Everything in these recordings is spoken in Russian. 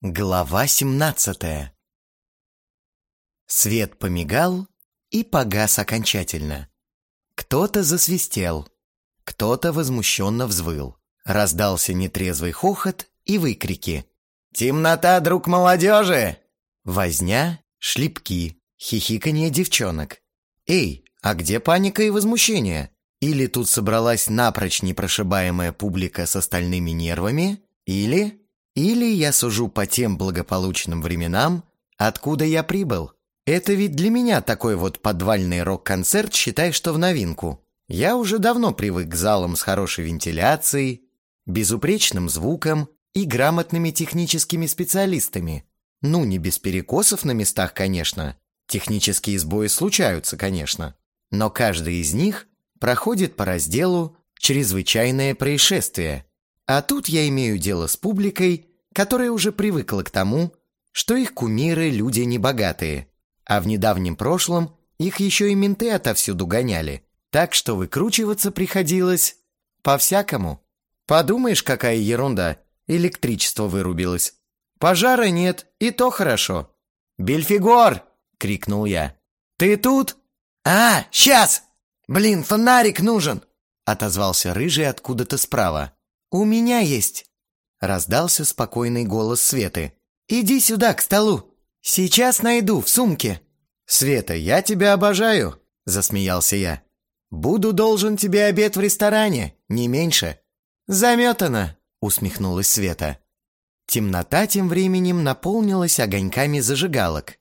Глава 17 Свет помигал и погас окончательно. Кто-то засвистел, кто-то возмущенно взвыл. Раздался нетрезвый хохот и выкрики. «Темнота, друг молодежи!» Возня, шлепки, хихиканье девчонок. «Эй, а где паника и возмущение? Или тут собралась напрочь непрошибаемая публика с остальными нервами? Или...» Или я сужу по тем благополучным временам, откуда я прибыл. Это ведь для меня такой вот подвальный рок-концерт, считай, что в новинку. Я уже давно привык к залам с хорошей вентиляцией, безупречным звуком и грамотными техническими специалистами. Ну, не без перекосов на местах, конечно. Технические сбои случаются, конечно. Но каждый из них проходит по разделу «Чрезвычайное происшествие». А тут я имею дело с публикой, которая уже привыкла к тому, что их кумиры – люди небогатые, а в недавнем прошлом их еще и менты отовсюду гоняли, так что выкручиваться приходилось по-всякому. Подумаешь, какая ерунда, электричество вырубилось. Пожара нет, и то хорошо. «Бельфигор!» — крикнул я. «Ты тут?» «А, сейчас! Блин, фонарик нужен!» — отозвался рыжий откуда-то справа. «У меня есть!» Раздался спокойный голос Светы. «Иди сюда, к столу! Сейчас найду, в сумке!» «Света, я тебя обожаю!» – засмеялся я. «Буду должен тебе обед в ресторане, не меньше!» «Заметано!» – усмехнулась Света. Темнота тем временем наполнилась огоньками зажигалок.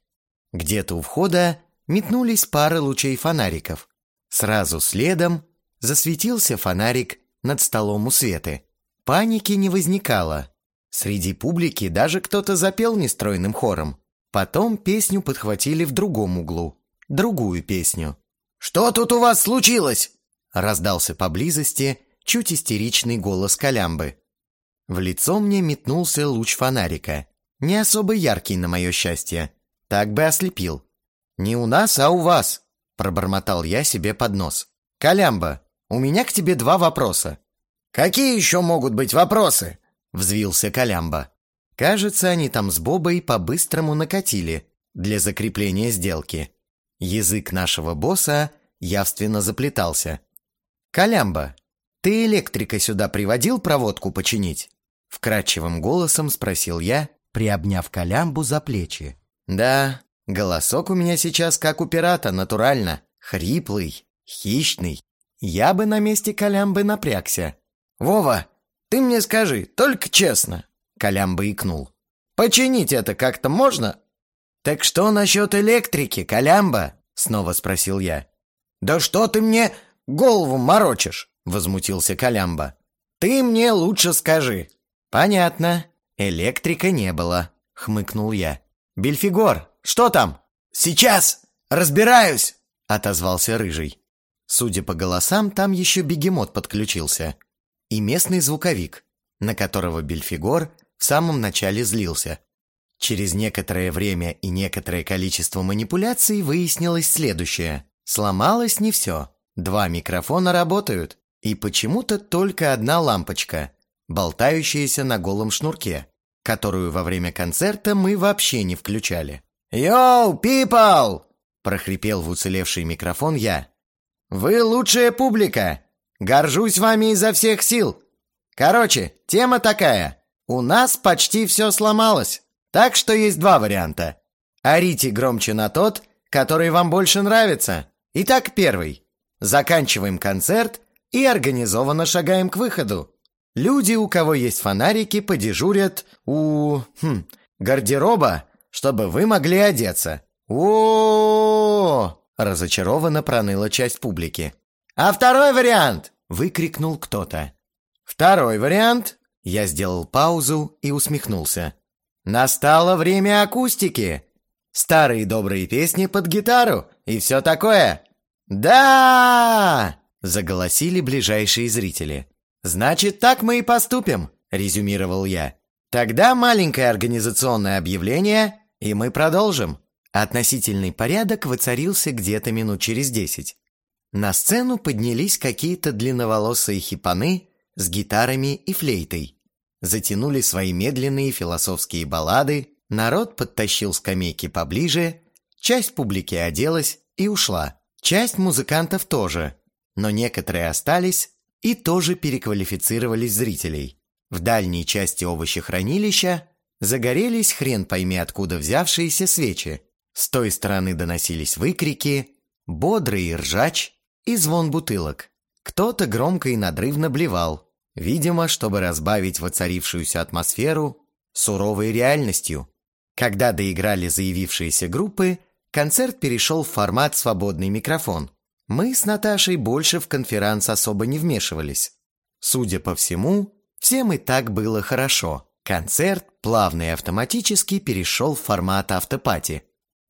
Где-то у входа метнулись пары лучей фонариков. Сразу следом засветился фонарик над столом у Светы. Паники не возникало. Среди публики даже кто-то запел нестройным хором. Потом песню подхватили в другом углу. Другую песню. «Что тут у вас случилось?» Раздался поблизости чуть истеричный голос Колямбы. В лицо мне метнулся луч фонарика. Не особо яркий, на мое счастье. Так бы ослепил. «Не у нас, а у вас», — пробормотал я себе под нос. «Колямба, у меня к тебе два вопроса. «Какие еще могут быть вопросы?» — взвился Колямба. Кажется, они там с Бобой по-быстрому накатили для закрепления сделки. Язык нашего босса явственно заплетался. «Колямба, ты электрика сюда приводил проводку починить?» Вкрадчивым голосом спросил я, приобняв Колямбу за плечи. «Да, голосок у меня сейчас как у пирата, натурально. Хриплый, хищный. Я бы на месте Колямбы напрягся. «Вова, ты мне скажи, только честно», — Колямба икнул. «Починить это как-то можно?» «Так что насчет электрики, Колямба?» — снова спросил я. «Да что ты мне голову морочишь?» — возмутился Колямба. «Ты мне лучше скажи». «Понятно. Электрика не было», — хмыкнул я. «Бельфигор, что там?» «Сейчас! Разбираюсь!» — отозвался Рыжий. Судя по голосам, там еще бегемот подключился и местный звуковик, на которого Бельфигор в самом начале злился. Через некоторое время и некоторое количество манипуляций выяснилось следующее. Сломалось не все. Два микрофона работают, и почему-то только одна лампочка, болтающаяся на голом шнурке, которую во время концерта мы вообще не включали. «Йоу, people!» – прохрипел в уцелевший микрофон я. «Вы лучшая публика! Горжусь вами изо всех сил. Короче, тема такая. У нас почти все сломалось. Так что есть два варианта. Орите громче на тот, который вам больше нравится. Итак, первый. Заканчиваем концерт и организованно шагаем к выходу. Люди, у кого есть фонарики, подежурят у хм, гардероба, чтобы вы могли одеться. О, разочарованно проныла часть публики. «А второй вариант!» — выкрикнул кто-то. «Второй вариант!» Я сделал паузу и усмехнулся. «Настало время акустики! Старые добрые песни под гитару и все такое!» «Да!» — заголосили ближайшие зрители. «Значит, так мы и поступим», — резюмировал я. «Тогда маленькое организационное объявление, и мы продолжим». Относительный порядок воцарился где-то минут через десять. На сцену поднялись какие-то длинноволосые хипаны с гитарами и флейтой. затянули свои медленные философские баллады, народ подтащил скамейки поближе, часть публики оделась и ушла. Часть музыкантов тоже, но некоторые остались и тоже переквалифицировались зрителей. В дальней части овощехранилища загорелись хрен пойми откуда взявшиеся свечи. С той стороны доносились выкрики, бодрый ржач и звон бутылок. Кто-то громко и надрывно блевал, видимо, чтобы разбавить воцарившуюся атмосферу суровой реальностью. Когда доиграли заявившиеся группы, концерт перешел в формат «свободный микрофон». Мы с Наташей больше в конферанс особо не вмешивались. Судя по всему, всем и так было хорошо. Концерт плавно и автоматически перешел в формат автопати.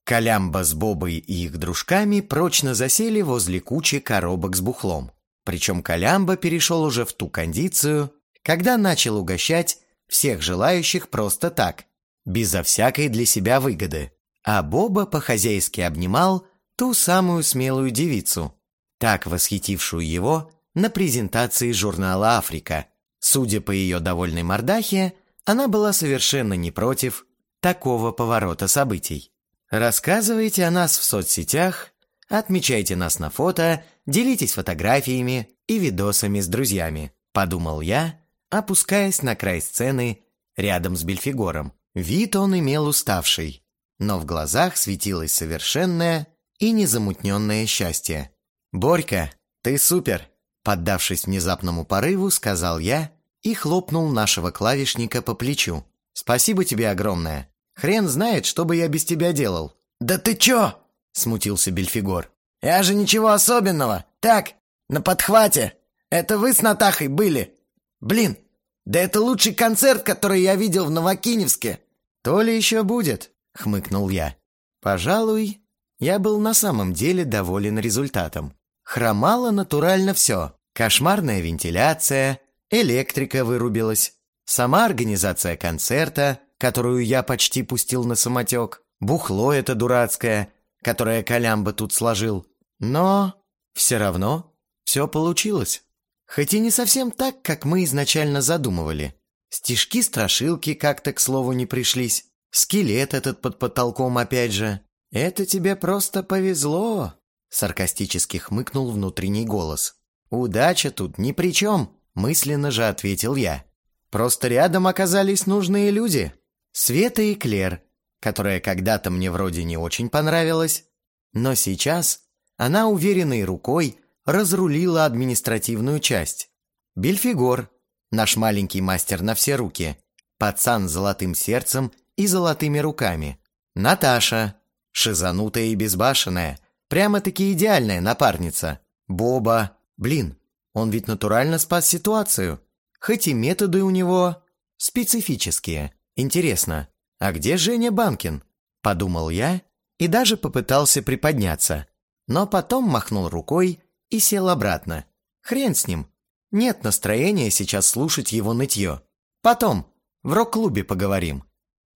Колямба с Бобой и их дружками прочно засели возле кучи коробок с бухлом. Причем Колямба перешел уже в ту кондицию, когда начал угощать всех желающих просто так, безо всякой для себя выгоды. А Боба по-хозяйски обнимал ту самую смелую девицу, так восхитившую его на презентации журнала «Африка». Судя по ее довольной мордахе, она была совершенно не против такого поворота событий. Рассказывайте о нас в соцсетях, отмечайте нас на фото, делитесь фотографиями и видосами с друзьями, подумал я, опускаясь на край сцены рядом с Бельфигором. Вид он имел уставший, но в глазах светилось совершенное и незамутненное счастье. «Борька, ты супер!» Поддавшись внезапному порыву, сказал я и хлопнул нашего клавишника по плечу. «Спасибо тебе огромное. Хрен знает, что бы я без тебя делал». «Да ты чё?» — смутился Бельфигор. «Я же ничего особенного. Так, на подхвате. Это вы с Натахой были? Блин, да это лучший концерт, который я видел в Новокиневске». «То ли еще будет», — хмыкнул я. «Пожалуй, я был на самом деле доволен результатом. Хромало натурально все. Кошмарная вентиляция, электрика вырубилась, сама организация концерта, которую я почти пустил на самотек, бухло это дурацкое, которое Колямба тут сложил. Но все равно все получилось. Хоть и не совсем так, как мы изначально задумывали. Стишки-страшилки как-то, к слову, не пришлись. Скелет этот под потолком опять же. «Это тебе просто повезло», — саркастически хмыкнул внутренний голос. «Удача тут ни при чем», — мысленно же ответил я. «Просто рядом оказались нужные люди. Света и Клер, которая когда-то мне вроде не очень понравилась, но сейчас она уверенной рукой разрулила административную часть. Бельфигор, наш маленький мастер на все руки, пацан с золотым сердцем и золотыми руками. Наташа, шизанутая и безбашенная, прямо-таки идеальная напарница. Боба, блин, он ведь натурально спас ситуацию. Хоть и методы у него специфические. Интересно, а где Женя Банкин? Подумал я и даже попытался приподняться. Но потом махнул рукой и сел обратно. Хрен с ним. Нет настроения сейчас слушать его нытье. Потом, в рок-клубе поговорим.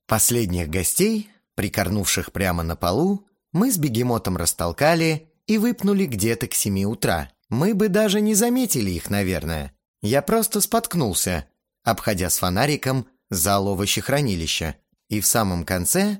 Последних гостей Прикорнувших прямо на полу, мы с бегемотом растолкали и выпнули где-то к семи утра. Мы бы даже не заметили их, наверное. Я просто споткнулся, обходя с фонариком зал овощехранилища. И в самом конце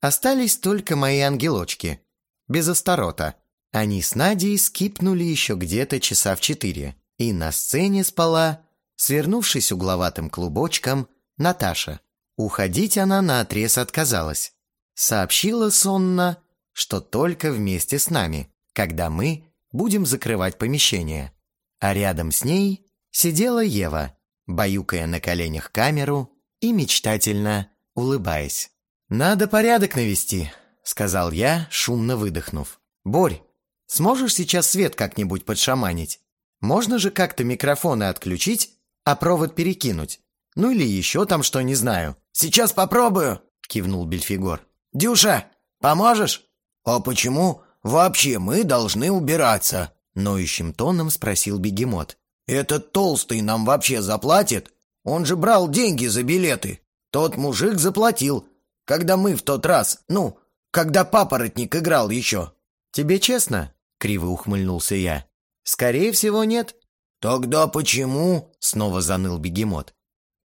остались только мои ангелочки. Без осторота. Они с Надей скипнули еще где-то часа в четыре. И на сцене спала, свернувшись угловатым клубочком, Наташа. Уходить она наотрез отказалась сообщила сонно, что только вместе с нами, когда мы будем закрывать помещение. А рядом с ней сидела Ева, баюкая на коленях камеру и мечтательно улыбаясь. «Надо порядок навести», — сказал я, шумно выдохнув. «Борь, сможешь сейчас свет как-нибудь подшаманить? Можно же как-то микрофоны отключить, а провод перекинуть? Ну или еще там что, не знаю». «Сейчас попробую», — кивнул Бельфигор. «Дюша, поможешь?» «А почему вообще мы должны убираться?» Ноющим тоном спросил бегемот. «Этот толстый нам вообще заплатит? Он же брал деньги за билеты. Тот мужик заплатил, когда мы в тот раз, ну, когда папоротник играл еще». «Тебе честно?» — криво ухмыльнулся я. «Скорее всего, нет». «Тогда почему?» — снова заныл бегемот.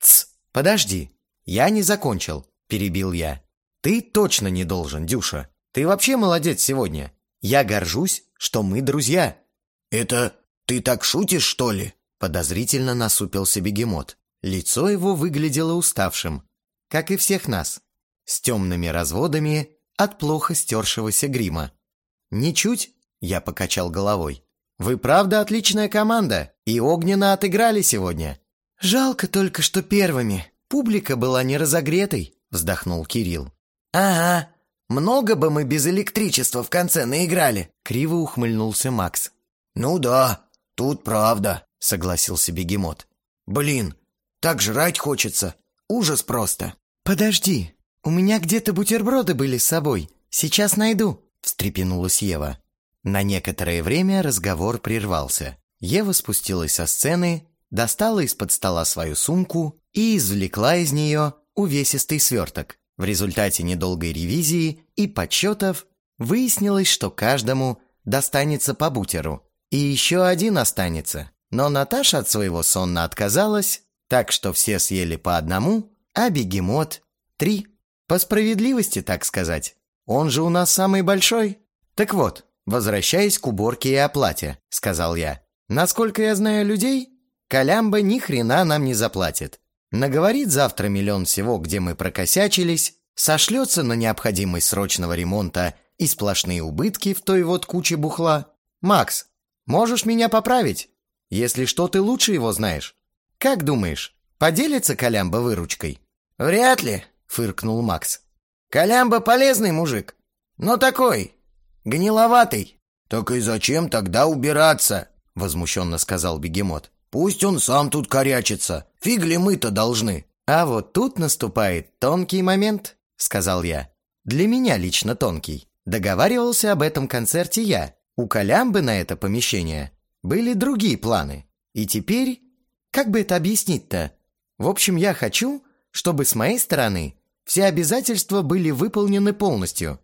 «Тсс, «Подожди, я не закончил», – перебил я. «Ты точно не должен, Дюша. Ты вообще молодец сегодня. Я горжусь, что мы друзья». «Это ты так шутишь, что ли?» Подозрительно насупился бегемот. Лицо его выглядело уставшим, как и всех нас, с темными разводами от плохо стершегося грима. «Ничуть», — я покачал головой. «Вы правда отличная команда, и огненно отыграли сегодня». «Жалко только, что первыми. Публика была не разогретой», — вздохнул Кирилл. «Ага, много бы мы без электричества в конце наиграли», — криво ухмыльнулся Макс. «Ну да, тут правда», — согласился бегемот. «Блин, так жрать хочется. Ужас просто». «Подожди, у меня где-то бутерброды были с собой. Сейчас найду», — встрепенулась Ева. На некоторое время разговор прервался. Ева спустилась со сцены, достала из-под стола свою сумку и извлекла из нее увесистый сверток. В результате недолгой ревизии и подсчетов выяснилось, что каждому достанется по бутеру. И еще один останется. Но Наташа от своего сонна отказалась, так что все съели по одному, а бегемот – три. По справедливости, так сказать. Он же у нас самый большой. Так вот, возвращаясь к уборке и оплате, сказал я. Насколько я знаю людей, Колямба ни хрена нам не заплатит. Наговорит завтра миллион всего, где мы прокосячились, сошлется на необходимость срочного ремонта и сплошные убытки в той вот куче бухла. Макс, можешь меня поправить? Если что, ты лучше его знаешь. Как думаешь, поделится Колямба выручкой? «Вряд ли», — фыркнул Макс. «Колямба полезный мужик, но такой, гниловатый». «Так и зачем тогда убираться?» — возмущенно сказал бегемот. «Пусть он сам тут корячится. Фиг ли мы-то должны?» «А вот тут наступает тонкий момент», — сказал я. «Для меня лично тонкий. Договаривался об этом концерте я. У Колямбы на это помещение были другие планы. И теперь... Как бы это объяснить-то? В общем, я хочу, чтобы с моей стороны все обязательства были выполнены полностью.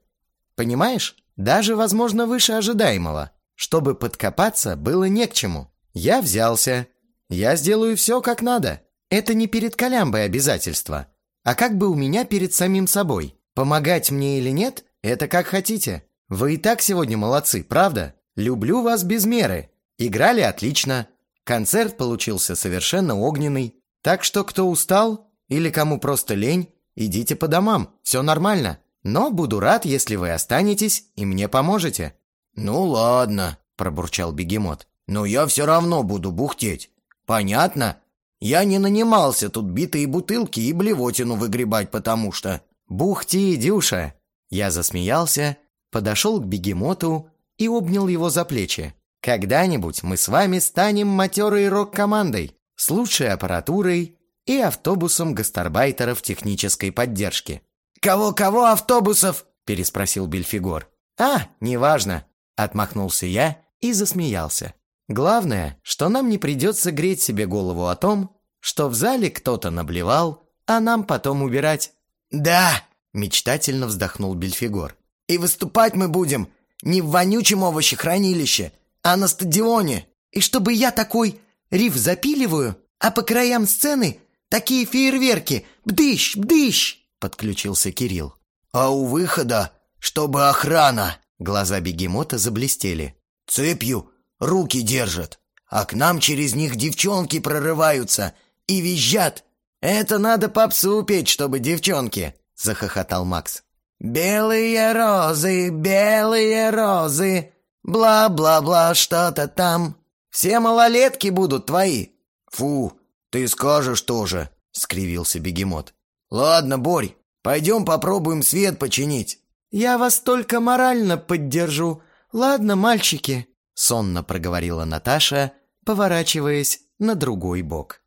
Понимаешь? Даже, возможно, выше ожидаемого. Чтобы подкопаться, было не к чему. Я взялся. Я сделаю все как надо. Это не перед Колямбой обязательство, а как бы у меня перед самим собой. Помогать мне или нет, это как хотите. Вы и так сегодня молодцы, правда? Люблю вас без меры. Играли отлично. Концерт получился совершенно огненный. Так что кто устал или кому просто лень, идите по домам, все нормально. Но буду рад, если вы останетесь и мне поможете». «Ну ладно», – пробурчал бегемот. «Но я все равно буду бухтеть. Понятно? Я не нанимался тут битые бутылки и блевотину выгребать, потому что...» «Бухти, Дюша!» Я засмеялся, подошел к бегемоту и обнял его за плечи. «Когда-нибудь мы с вами станем матерой рок-командой с лучшей аппаратурой и автобусом гастарбайтеров технической поддержки». «Кого-кого автобусов?» – переспросил Бельфигор. «А, неважно», – отмахнулся я и засмеялся. «Главное, что нам не придется греть себе голову о том, что в зале кто-то наблевал, а нам потом убирать». «Да!» – мечтательно вздохнул Бельфигор. «И выступать мы будем не в вонючем овощехранилище, а на стадионе. И чтобы я такой риф запиливаю, а по краям сцены такие фейерверки, бдыщ, бдыщ!» – подключился Кирилл. «А у выхода, чтобы охрана!» Глаза бегемота заблестели. «Цепью руки держат, а к нам через них девчонки прорываются и визжат. Это надо попсу петь, чтобы девчонки!» – захохотал Макс. «Белые розы, белые розы, бла-бла-бла, что-то там. Все малолетки будут твои». «Фу, ты скажешь тоже», — скривился бегемот. «Ладно, Борь, пойдем попробуем свет починить». «Я вас только морально поддержу. Ладно, мальчики», — сонно проговорила Наташа, поворачиваясь на другой бок.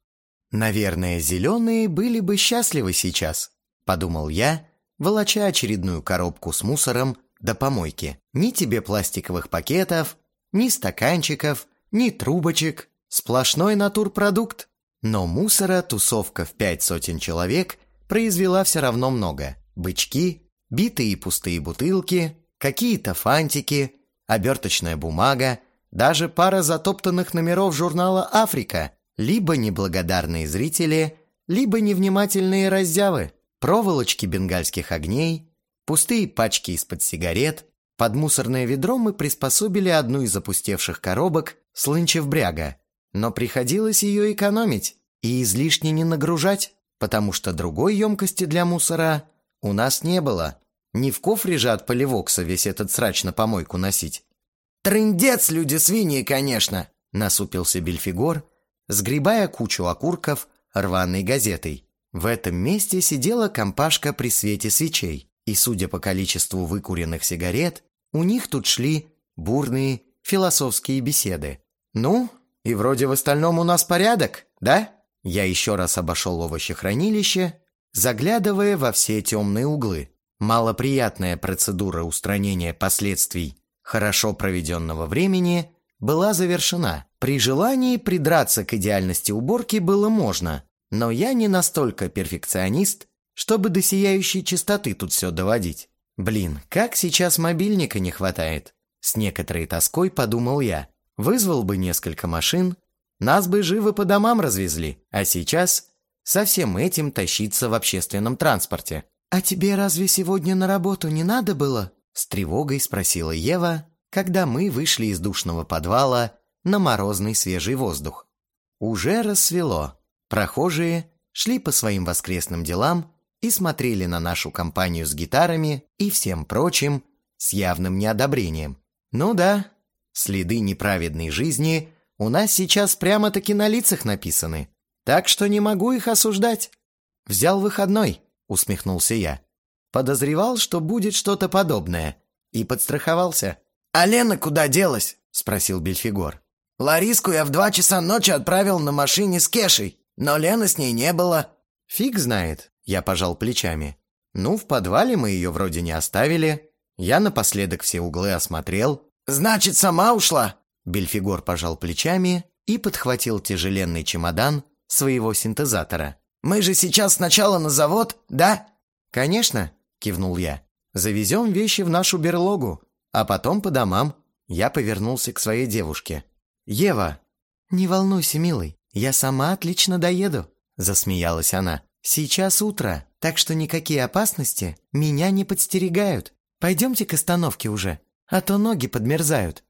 «Наверное, зеленые были бы счастливы сейчас», — подумал я, волоча очередную коробку с мусором до помойки. Ни тебе пластиковых пакетов, ни стаканчиков, ни трубочек. Сплошной натурпродукт. Но мусора тусовка в пять сотен человек произвела все равно много. Бычки, битые и пустые бутылки, какие-то фантики, оберточная бумага, даже пара затоптанных номеров журнала «Африка», либо неблагодарные зрители, либо невнимательные раздявы, проволочки бенгальских огней, пустые пачки из-под сигарет. Под мусорное ведро мы приспособили одну из опустевших коробок с бряга, но приходилось ее экономить и излишне не нагружать, потому что другой емкости для мусора у нас не было. Не в кофре же от поливокса весь этот срач на помойку носить. «Трындец, люди-свиньи, конечно!» — насупился Бельфигор, сгребая кучу окурков рваной газетой. В этом месте сидела компашка при свете свечей, и, судя по количеству выкуренных сигарет, у них тут шли бурные философские беседы. «Ну, и вроде в остальном у нас порядок, да?» Я еще раз обошел овощехранилище, заглядывая во все темные углы. Малоприятная процедура устранения последствий хорошо проведенного времени была завершена. При желании придраться к идеальности уборки было можно, но я не настолько перфекционист, чтобы до сияющей чистоты тут все доводить. Блин, как сейчас мобильника не хватает. С некоторой тоской подумал я. Вызвал бы несколько машин, нас бы живо по домам развезли, а сейчас со всем этим тащиться в общественном транспорте. «А тебе разве сегодня на работу не надо было?» С тревогой спросила Ева, когда мы вышли из душного подвала на морозный свежий воздух. Уже рассвело. Прохожие шли по своим воскресным делам и смотрели на нашу компанию с гитарами и всем прочим с явным неодобрением. Ну да, следы неправедной жизни у нас сейчас прямо-таки на лицах написаны, так что не могу их осуждать. Взял выходной, усмехнулся я. Подозревал, что будет что-то подобное, и подстраховался. «А Лена куда делась?» – спросил Бельфигор. Лариску я в два часа ночи отправил на машине с Кешей, но Лены с ней не было». «Фиг знает», — я пожал плечами. «Ну, в подвале мы ее вроде не оставили. Я напоследок все углы осмотрел». «Значит, сама ушла?» Бельфигор пожал плечами и подхватил тяжеленный чемодан своего синтезатора. «Мы же сейчас сначала на завод, да?» «Конечно», — кивнул я. «Завезем вещи в нашу берлогу, а потом по домам». Я повернулся к своей девушке. «Ева!» «Не волнуйся, милый, я сама отлично доеду», – засмеялась она. «Сейчас утро, так что никакие опасности меня не подстерегают. Пойдемте к остановке уже, а то ноги подмерзают».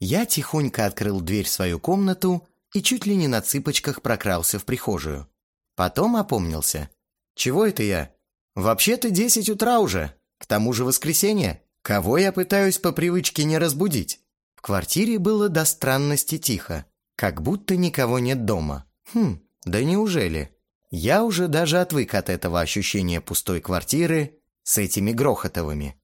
Я тихонько открыл дверь в свою комнату и чуть ли не на цыпочках прокрался в прихожую. Потом опомнился. «Чего это я? Вообще-то десять утра уже, к тому же воскресенье. Кого я пытаюсь по привычке не разбудить?» В квартире было до странности тихо, как будто никого нет дома. Хм, да неужели? Я уже даже отвык от этого ощущения пустой квартиры с этими Грохотовыми.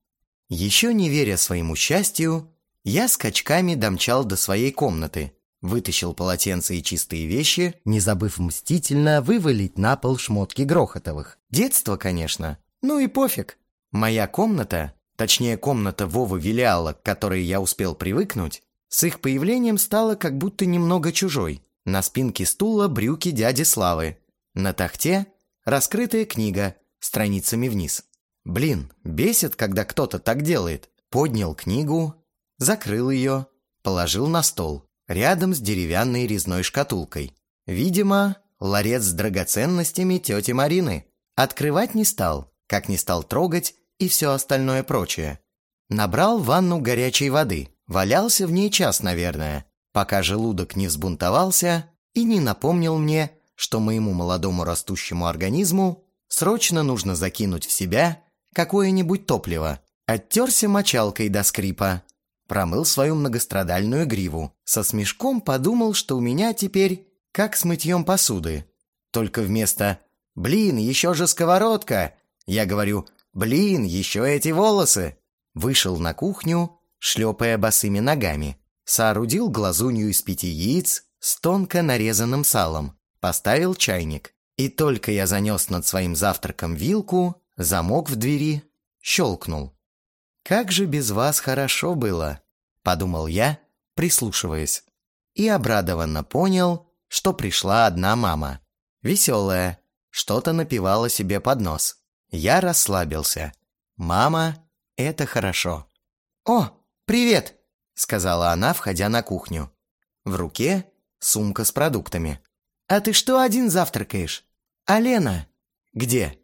Еще не веря своему счастью, я скачками домчал до своей комнаты, вытащил полотенце и чистые вещи, не забыв мстительно вывалить на пол шмотки Грохотовых. Детство, конечно, ну и пофиг. Моя комната точнее комната Вовы Вилиала, к которой я успел привыкнуть, с их появлением стала как будто немного чужой. На спинке стула брюки дяди Славы. На тахте раскрытая книга, страницами вниз. Блин, бесит, когда кто-то так делает. Поднял книгу, закрыл ее, положил на стол, рядом с деревянной резной шкатулкой. Видимо, ларец с драгоценностями тети Марины. Открывать не стал, как не стал трогать и все остальное прочее. Набрал ванну горячей воды, валялся в ней час, наверное, пока желудок не взбунтовался и не напомнил мне, что моему молодому растущему организму срочно нужно закинуть в себя какое-нибудь топливо. Оттерся мочалкой до скрипа, промыл свою многострадальную гриву. Со смешком подумал, что у меня теперь как с мытьем посуды. Только вместо «Блин, еще же сковородка!» я говорю Блин, еще эти волосы!» Вышел на кухню, шлепая босыми ногами. Соорудил глазунью из пяти яиц с тонко нарезанным салом. Поставил чайник. И только я занес над своим завтраком вилку, замок в двери щелкнул. «Как же без вас хорошо было!» – подумал я, прислушиваясь. И обрадованно понял, что пришла одна мама. Веселая, что-то напевала себе под нос. Я расслабился. «Мама, это хорошо». «О, привет!» — сказала она, входя на кухню. В руке сумка с продуктами. «А ты что один завтракаешь?» А Лена? Где?